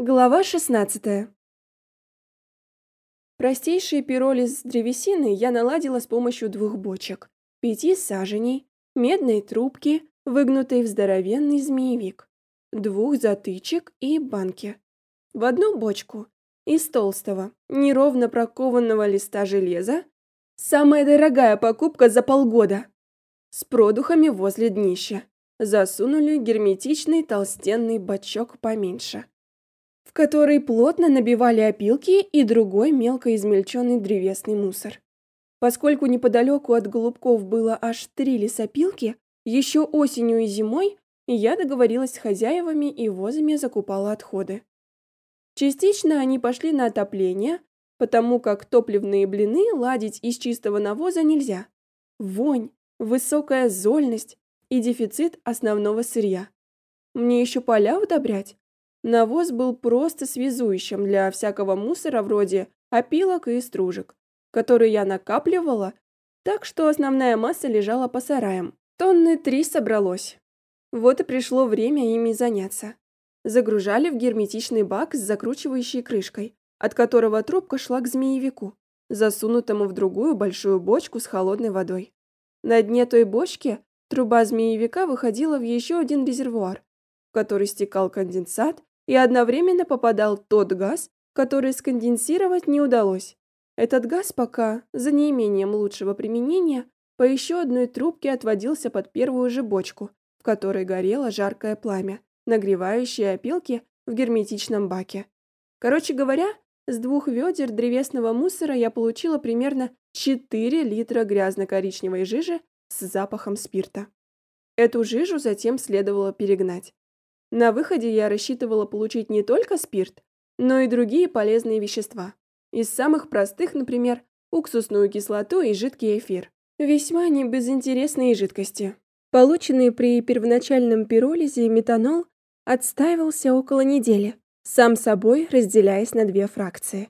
Глава 16. Простейшие пироли с древесины я наладила с помощью двух бочек, пяти саженей, медной трубки, выгнутой в здоровенный змеевик, двух затычек и банки. В одну бочку из толстого, неровно прокованного листа железа, самая дорогая покупка за полгода, с продухами возле днища, засунули герметичный толстенный бачок поменьше в который плотно набивали опилки и другой мелко измельченный древесный мусор. Поскольку неподалеку от голубков было аж три лесопилки, еще осенью и зимой я договорилась с хозяевами и возами закупала отходы. Частично они пошли на отопление, потому как топливные блины ладить из чистого навоза нельзя. Вонь, высокая зольность и дефицит основного сырья. Мне еще поля удобрять, Навоз был просто связующим для всякого мусора вроде опилок и стружек, которые я накапливала, так что основная масса лежала по сараям. Тонны три собралось. Вот и пришло время ими заняться. Загружали в герметичный бак с закручивающей крышкой, от которого трубка шла к змеевику, засунутому в другую большую бочку с холодной водой. На дне той бочки труба змеевика выходила в еще один резервуар, в который стекал конденсат и одновременно попадал тот газ, который сконденсировать не удалось. Этот газ пока, за неимением лучшего применения, по еще одной трубке отводился под первую же бочку, в которой горело жаркое пламя, нагревающее опилки в герметичном баке. Короче говоря, с двух ведер древесного мусора я получила примерно 4 литра грязно-коричневой жижи с запахом спирта. Эту жижу затем следовало перегнать. На выходе я рассчитывала получить не только спирт, но и другие полезные вещества. Из самых простых, например, уксусную кислоту и жидкий эфир. Весьма небезынтересные жидкости. Полученный при первоначальном пиролизе метанол отстаивался около недели, сам собой разделяясь на две фракции.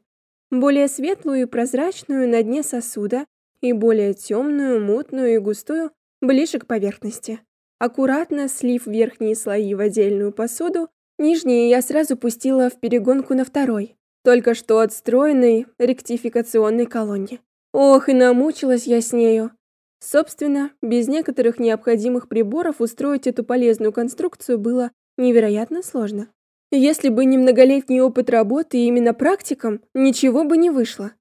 Более светлую и прозрачную на дне сосуда и более темную, мутную и густую ближе к поверхности. Аккуратно слив верхние слои в отдельную посуду, нижние я сразу пустила в перегонку на второй, только что отстроенной ректификационной колонне. Ох, и намучилась я с нею. Собственно, без некоторых необходимых приборов устроить эту полезную конструкцию было невероятно сложно. Если бы не многолетний опыт работы именно практиком, ничего бы не вышло.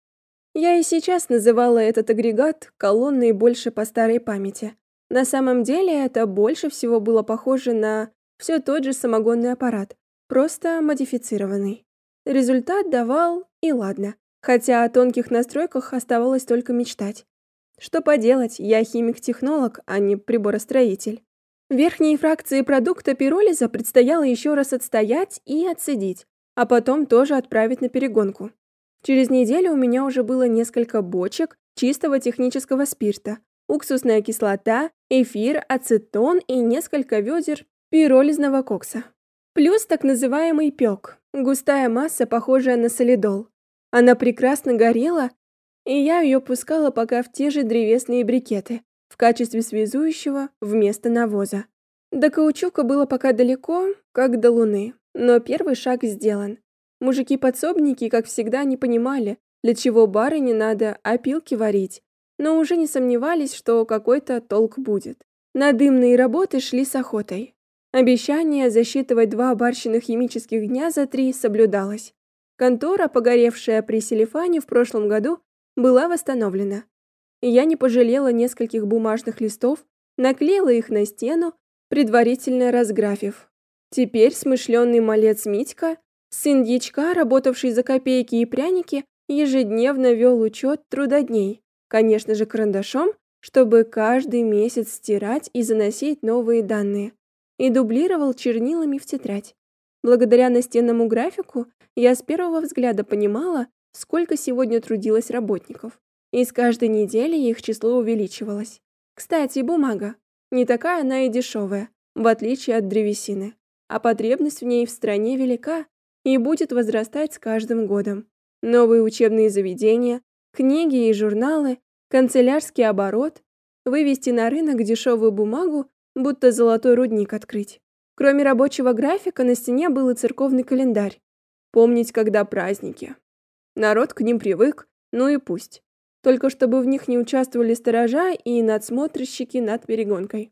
Я и сейчас называла этот агрегат колонной больше по старой памяти. На самом деле это больше всего было похоже на все тот же самогонный аппарат, просто модифицированный. Результат давал и ладно, хотя о тонких настройках оставалось только мечтать. Что поделать, я химик-технолог, а не приборостроитель. Верхние фракции продукта пиролиза предстояло еще раз отстоять и отцедить, а потом тоже отправить на перегонку. Через неделю у меня уже было несколько бочек чистого технического спирта, уксусная кислота, эфир, ацетон и несколько ведер пиролизного кокса. Плюс так называемый пёк, густая масса, похожая на солидол. Она прекрасно горела, и я ее пускала пока в те же древесные брикеты в качестве связующего вместо навоза. До каучука было пока далеко, как до луны, но первый шаг сделан. Мужики-подсобники, как всегда, не понимали, для чего барыне надо опилки варить, но уже не сомневались, что какой-то толк будет. На дымные работы шли с охотой. Обещание засчитывать два барщиных химических дня за три соблюдалось. Контора, погоревшая при Селифане в прошлом году, была восстановлена. Я не пожалела нескольких бумажных листов, наклеила их на стену, предварительно разграфив. Теперь смышленый малец Митька, сын дьячка, работавший за копейки и пряники, ежедневно вел учет трудодней. Конечно же, карандашом, чтобы каждый месяц стирать и заносить новые данные. И дублировал чернилами в тетрадь. Благодаря настенному графику я с первого взгляда понимала, сколько сегодня трудилось работников. И с каждой недели их число увеличивалось. Кстати, бумага. Не такая она и дешевая, в отличие от древесины. А потребность в ней в стране велика и будет возрастать с каждым годом. Новые учебные заведения, книги и журналы, канцелярский оборот, вывести на рынок дешевую бумагу, будто золотой рудник открыть. Кроме рабочего графика на стене был и церковный календарь. помнить, когда праздники. Народ к ним привык, ну и пусть. Только чтобы в них не участвовали сторожа и надсмотрщики над перегонкой.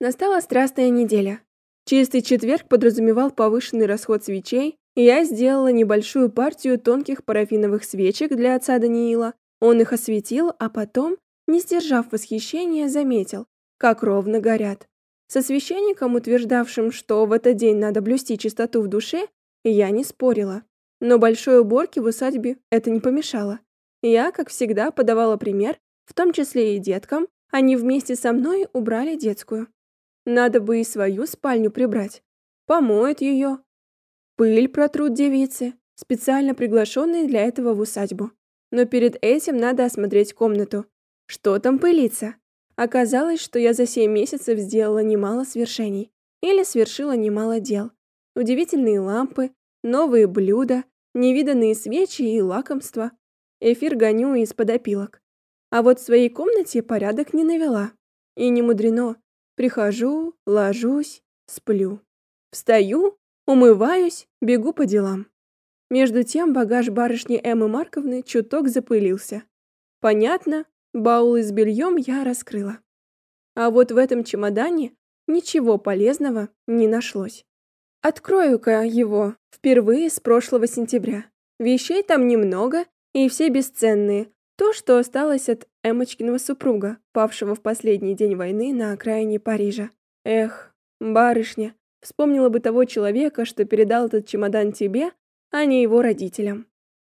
Настала страстная неделя. Чистый четверг подразумевал повышенный расход свечей, и я сделала небольшую партию тонких парафиновых свечек для отца Даниила. Он их осветил, а потом, не сдержав восхищения, заметил, как ровно горят. Со священником, утверждавшим, что в этот день надо блюсти чистоту в душе, я не спорила. Но большой уборке в усадьбе это не помешало. Я, как всегда, подавала пример, в том числе и деткам, они вместе со мной убрали детскую. Надо бы и свою спальню прибрать. Помоют ее. Пыль протрут девицы, специально приглашенные для этого в усадьбу. Но перед этим надо осмотреть комнату. Что там пылится? Оказалось, что я за семь месяцев сделала немало свершений. Или свершила немало дел. Удивительные лампы, новые блюда, невиданные свечи и лакомства. Эфир гоню из-под опилок. А вот в своей комнате порядок не навела. И не мудрено. Прихожу, ложусь, сплю. Встаю, умываюсь, бегу по делам. Между тем багаж барышни Эммы Марковны чуток запылился. Понятно, баулы с бельем я раскрыла. А вот в этом чемодане ничего полезного не нашлось. Открою-ка его впервые с прошлого сентября. Вещей там немного, и все бесценные, то, что осталось от Эмочкиного супруга, павшего в последний день войны на окраине Парижа. Эх, барышня, вспомнила бы того человека, что передал этот чемодан тебе, а не его родителям.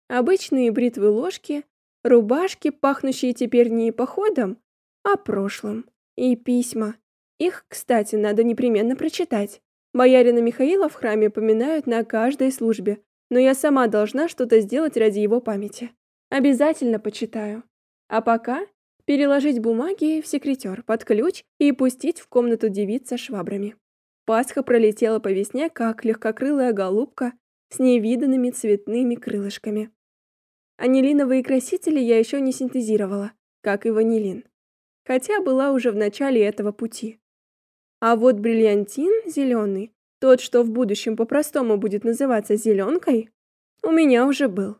Обычные бритвы ложки, рубашки, пахнущие теперь не походом, а прошлым. И письма. Их, кстати, надо непременно прочитать. Боярина Михаила в храме поминают на каждой службе, но я сама должна что-то сделать ради его памяти. Обязательно почитаю. А пока переложить бумаги в секретер под ключ и пустить в комнату девица швабрами. Пасха пролетела по весне, как легкокрылая голубка с невиданными цветными крылышками. Анилиновые красители я еще не синтезировала, как и ванилин. Хотя была уже в начале этого пути. А вот бриллиантин зеленый, тот, что в будущем по-простому будет называться зеленкой, у меня уже был.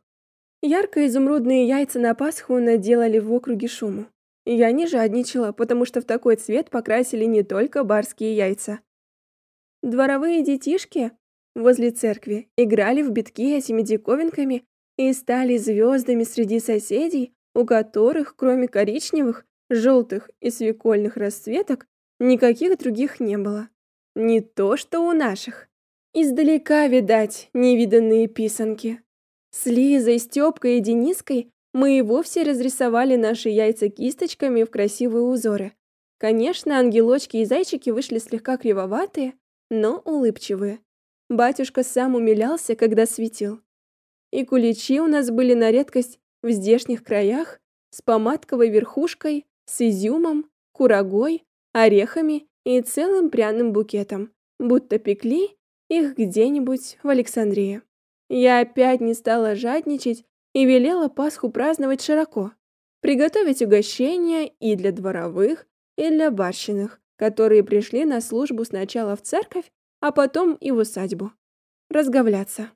Ярко-изумрудные яйца на Пасху наделали в округе шуму. Я не жадничала, потому что в такой цвет покрасили не только барские яйца. Дворовые детишки возле церкви играли в битки этими диковинками и стали звездами среди соседей, у которых, кроме коричневых, желтых и свекольных расцветок, никаких других не было. Не то, что у наших. Издалека, видать, невиданные писанки. С Лизой, Стёпкой и Дениской мы и вовсе разрисовали наши яйца кисточками в красивые узоры. Конечно, ангелочки и зайчики вышли слегка кривоватые, но улыбчивые. Батюшка сам умилялся, когда светил. И куличи у нас были на редкость в здешних краях, с помадковой верхушкой, с изюмом, курагой, орехами и целым пряным букетом, будто пекли их где-нибудь в Александрии. Я опять не стала жадничать и велела Пасху праздновать широко. Приготовить угощения и для дворовых, и для барщиных, которые пришли на службу сначала в церковь, а потом и в усадьбу. Разговляться.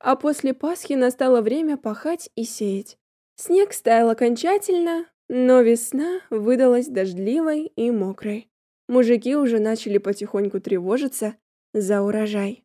А после Пасхи настало время пахать и сеять. Снег стаял окончательно, но весна выдалась дождливой и мокрой. Мужики уже начали потихоньку тревожиться за урожай.